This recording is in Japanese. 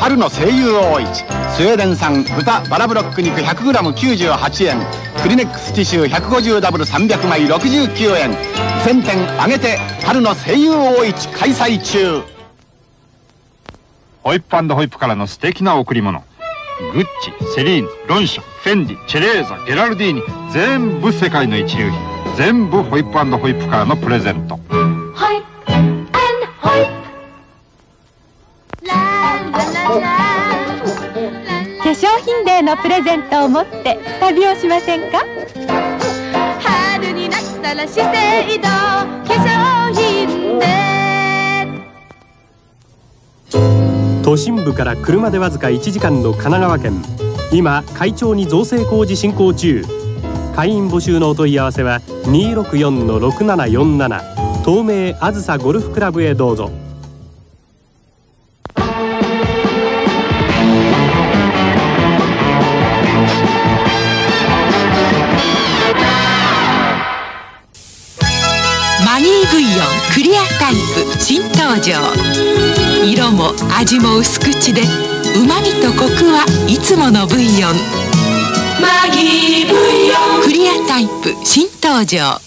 春の西友大市。スウェーデン産豚バラブロック肉 100g98 円。クリネックスティッシュ 150W300 枚69円。全店上げて春の西友大市開催中。ホイップホイップからの素敵な贈り物。グッチセリーヌロンシャンフェンディチェレーザゲラルディーニ全部世界の一流品。全部ホイップホイップからのプレゼント。のプレゼントを持って旅をしませんか？春になったら資生堂化粧品デー都心部から車でわずか1時間の神奈川県。今会長に造成工事進行中。会員募集のお問い合わせは264-6747東名あずさゴルフクラブへどうぞ。マギーブイヨンクリアタイプ新登場色も味も薄口でうまみとコクはいつものブイヨンマギーブイヨンクリアタイプ新登場